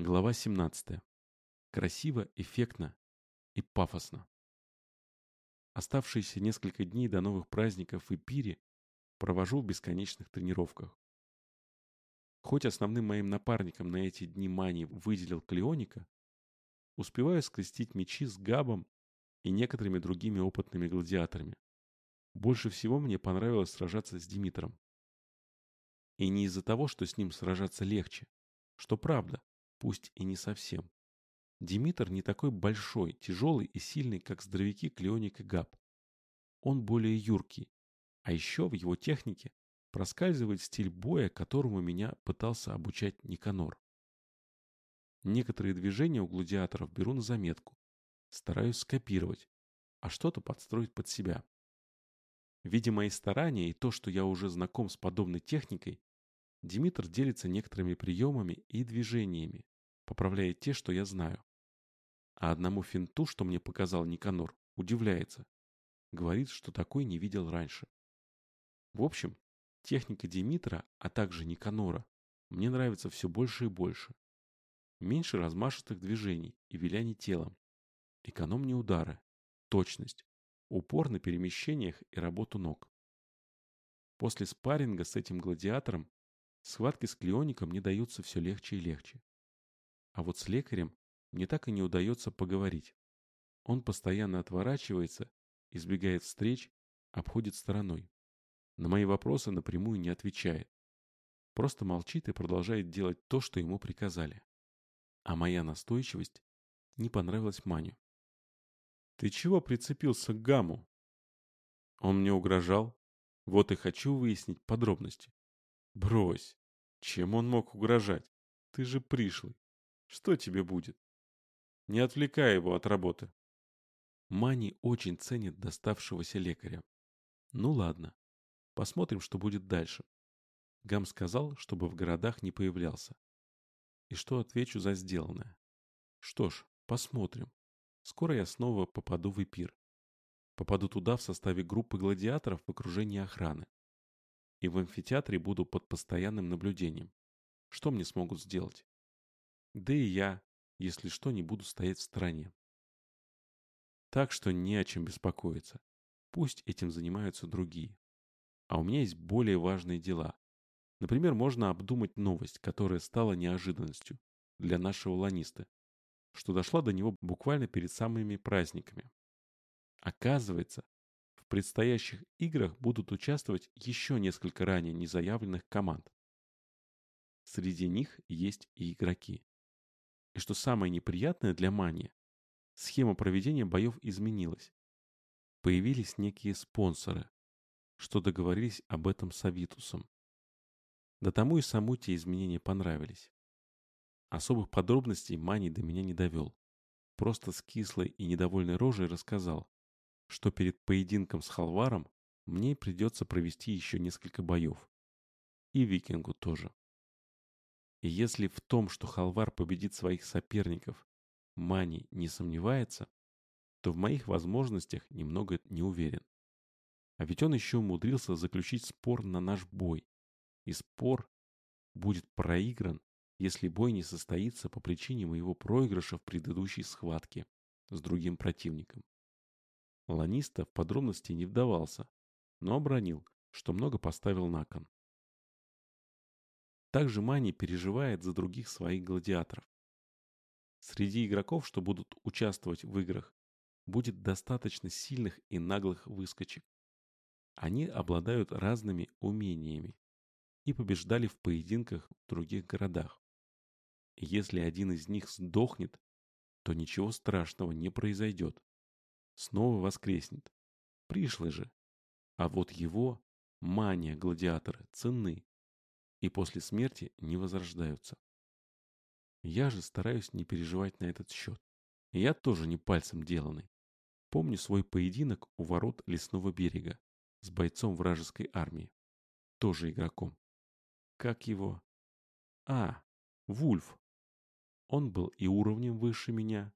Глава 17. Красиво, эффектно и пафосно. Оставшиеся несколько дней до новых праздников в Ипире провожу в бесконечных тренировках. Хоть основным моим напарником на эти дни Мани выделил Клеоника, успеваю скрестить мечи с Габом и некоторыми другими опытными гладиаторами. Больше всего мне понравилось сражаться с Димитром. И не из-за того, что с ним сражаться легче, что правда, пусть и не совсем. Димитр не такой большой, тяжелый и сильный, как здоровяки Клеоник и Габ. Он более юркий, а еще в его технике проскальзывает стиль боя, которому меня пытался обучать Никанор. Некоторые движения у гладиаторов беру на заметку, стараюсь скопировать, а что-то подстроить под себя. Видя мои старания и то, что я уже знаком с подобной техникой, Димитр делится некоторыми приемами и движениями, поправляя те, что я знаю. А одному финту, что мне показал Никанор, удивляется. Говорит, что такой не видел раньше. В общем, техника Димитра, а также Никанора, мне нравится все больше и больше. Меньше размашистых движений и виляний телом. Экономнее удары, точность, упор на перемещениях и работу ног. После спарринга с этим гладиатором Схватки с клеоником не даются все легче и легче. А вот с лекарем мне так и не удается поговорить. Он постоянно отворачивается, избегает встреч, обходит стороной. На мои вопросы напрямую не отвечает. Просто молчит и продолжает делать то, что ему приказали. А моя настойчивость не понравилась Маню. «Ты чего прицепился к Гаму?» Он мне угрожал. Вот и хочу выяснить подробности. Брось. Чем он мог угрожать? Ты же пришлый. Что тебе будет? Не отвлекай его от работы. Мани очень ценит доставшегося лекаря. Ну ладно. Посмотрим, что будет дальше. Гам сказал, чтобы в городах не появлялся. И что отвечу за сделанное? Что ж, посмотрим. Скоро я снова попаду в Эпир. Попаду туда в составе группы гладиаторов в окружении охраны и в амфитеатре буду под постоянным наблюдением. Что мне смогут сделать? Да и я, если что, не буду стоять в стороне. Так что не о чем беспокоиться. Пусть этим занимаются другие. А у меня есть более важные дела. Например, можно обдумать новость, которая стала неожиданностью для нашего ланиста, что дошла до него буквально перед самыми праздниками. Оказывается, предстоящих играх будут участвовать еще несколько ранее незаявленных команд. Среди них есть и игроки. И что самое неприятное для Мани, схема проведения боев изменилась. Появились некие спонсоры, что договорились об этом с Авитусом. Да тому и саму те изменения понравились. Особых подробностей Мани до меня не довел. Просто с кислой и недовольной рожей рассказал, что перед поединком с Халваром мне придется провести еще несколько боев. И Викингу тоже. И если в том, что Халвар победит своих соперников, Мани не сомневается, то в моих возможностях немного не уверен. А ведь он еще умудрился заключить спор на наш бой. И спор будет проигран, если бой не состоится по причине моего проигрыша в предыдущей схватке с другим противником. Ланиста в подробности не вдавался, но обронил, что много поставил на кон. Также Мани переживает за других своих гладиаторов. Среди игроков, что будут участвовать в играх, будет достаточно сильных и наглых выскочек. Они обладают разными умениями и побеждали в поединках в других городах. если один из них сдохнет, то ничего страшного не произойдет снова воскреснет. Пришлый же. А вот его, мания гладиаторы, ценны и после смерти не возрождаются. Я же стараюсь не переживать на этот счет. Я тоже не пальцем деланный. Помню свой поединок у ворот лесного берега с бойцом вражеской армии. Тоже игроком. Как его? А, Вульф. Он был и уровнем выше меня,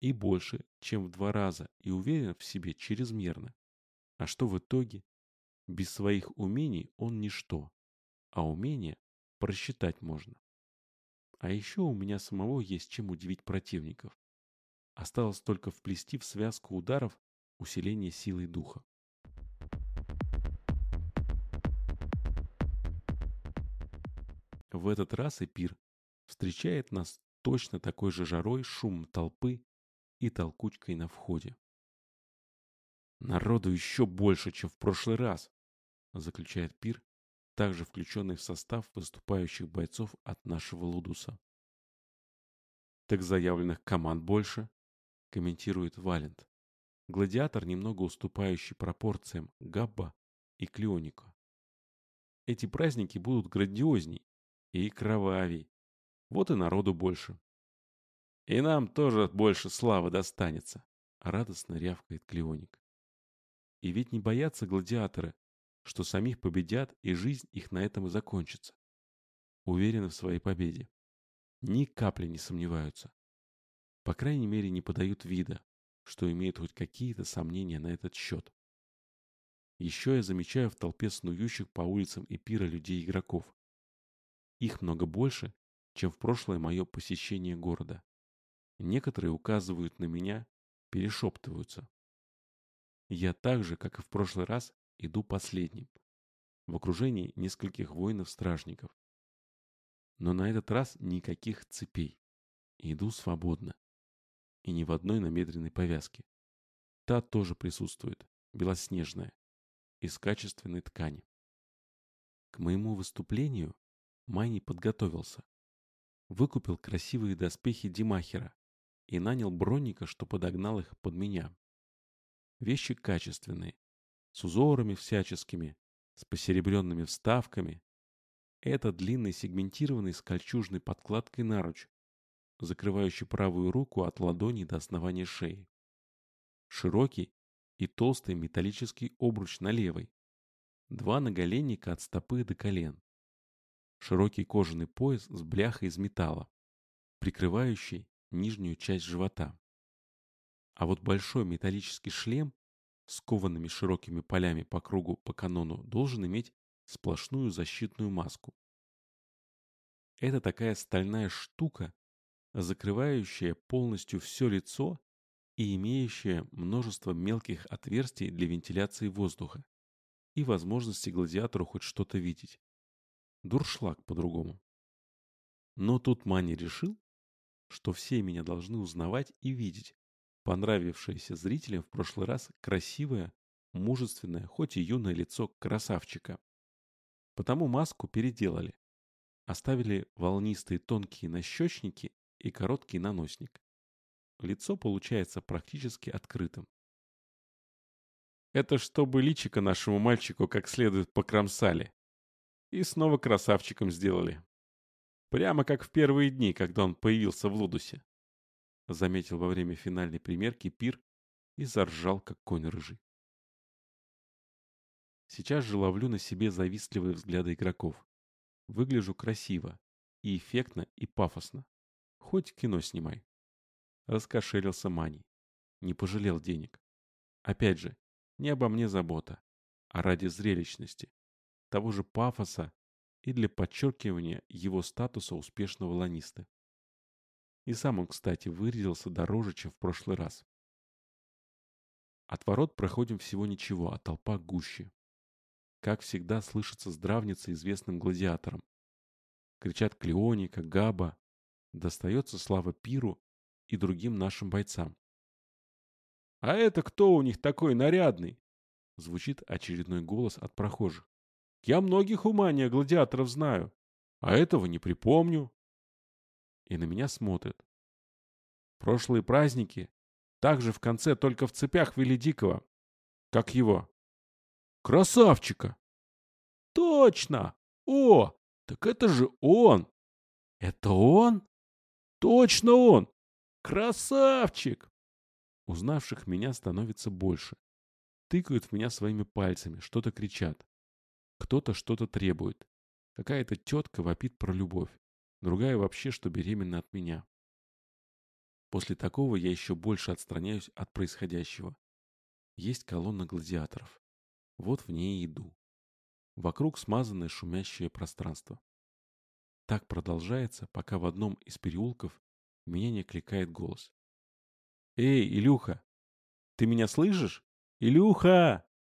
и больше, чем в два раза, и уверен в себе чрезмерно. А что в итоге? Без своих умений он ничто, а умение просчитать можно. А еще у меня самого есть чем удивить противников. Осталось только вплести в связку ударов усиление силы духа. В этот раз Эпир встречает нас точно такой же жарой, шумом толпы и толкучкой на входе. «Народу еще больше, чем в прошлый раз», — заключает Пир, также включенный в состав выступающих бойцов от нашего Лудуса. «Так заявленных команд больше», — комментирует Валент. Гладиатор, немного уступающий пропорциям Габба и Клеоника. Эти праздники будут грандиозней и кровавей. Вот и народу больше. И нам тоже больше славы достанется, радостно рявкает Клеоник. И ведь не боятся гладиаторы, что самих победят и жизнь их на этом и закончится. Уверены в своей победе. Ни капли не сомневаются. По крайней мере, не подают вида, что имеют хоть какие-то сомнения на этот счет. Еще я замечаю в толпе снующих по улицам Эпира людей-игроков. Их много больше, чем в прошлое мое посещение города. Некоторые указывают на меня, перешептываются. Я так же, как и в прошлый раз, иду последним, в окружении нескольких воинов-стражников. Но на этот раз никаких цепей. Иду свободно. И ни в одной намедренной повязке. Та тоже присутствует, белоснежная, из качественной ткани. К моему выступлению Майни подготовился. Выкупил красивые доспехи Димахера и нанял бронника, что подогнал их под меня. Вещи качественные, с узорами всяческими, с посеребренными вставками. Это длинный сегментированный с кольчужной подкладкой наруч, закрывающий правую руку от ладони до основания шеи. Широкий и толстый металлический обруч на левой. Два наголенника от стопы до колен. Широкий кожаный пояс с бляхой из металла, прикрывающий нижнюю часть живота. А вот большой металлический шлем с коваными широкими полями по кругу по канону должен иметь сплошную защитную маску. Это такая стальная штука, закрывающая полностью все лицо и имеющая множество мелких отверстий для вентиляции воздуха и возможности гладиатору хоть что-то видеть. Дуршлаг по-другому. Но тут Мани решил, что все меня должны узнавать и видеть, понравившееся зрителям в прошлый раз красивое, мужественное, хоть и юное лицо красавчика. Потому маску переделали. Оставили волнистые тонкие нащечники и короткий наносник. Лицо получается практически открытым. Это чтобы личико нашему мальчику как следует покромсали. И снова красавчиком сделали. Прямо как в первые дни, когда он появился в Лудусе заметил во время финальной примерки пир и заржал, как конь рыжий. Сейчас же ловлю на себе завистливые взгляды игроков. Выгляжу красиво, и эффектно, и пафосно. Хоть кино снимай. Раскошелился Мани. Не пожалел денег. Опять же, не обо мне забота, а ради зрелищности, того же пафоса и для подчеркивания его статуса успешного ланиста. И сам он, кстати, вырядился дороже, чем в прошлый раз. От ворот проходим всего ничего, а толпа гуще. Как всегда, слышится здравница известным гладиаторам. Кричат Клеоника, Габа. Достается слава Пиру и другим нашим бойцам. «А это кто у них такой нарядный?» Звучит очередной голос от прохожих. «Я многих умания гладиаторов знаю, а этого не припомню» и на меня смотрят. Прошлые праздники также в конце только в цепях вели Дикого. Как его? Красавчика! Точно! О, так это же он! Это он? Точно он! Красавчик! Узнавших меня становится больше. Тыкают в меня своими пальцами, что-то кричат. Кто-то что-то требует. Какая-то тетка вопит про любовь другая вообще, что беременна от меня. После такого я еще больше отстраняюсь от происходящего. Есть колонна гладиаторов. Вот в ней иду. Вокруг смазанное шумящее пространство. Так продолжается, пока в одном из переулков меня не кликает голос. «Эй, Илюха! Ты меня слышишь? Илюха!»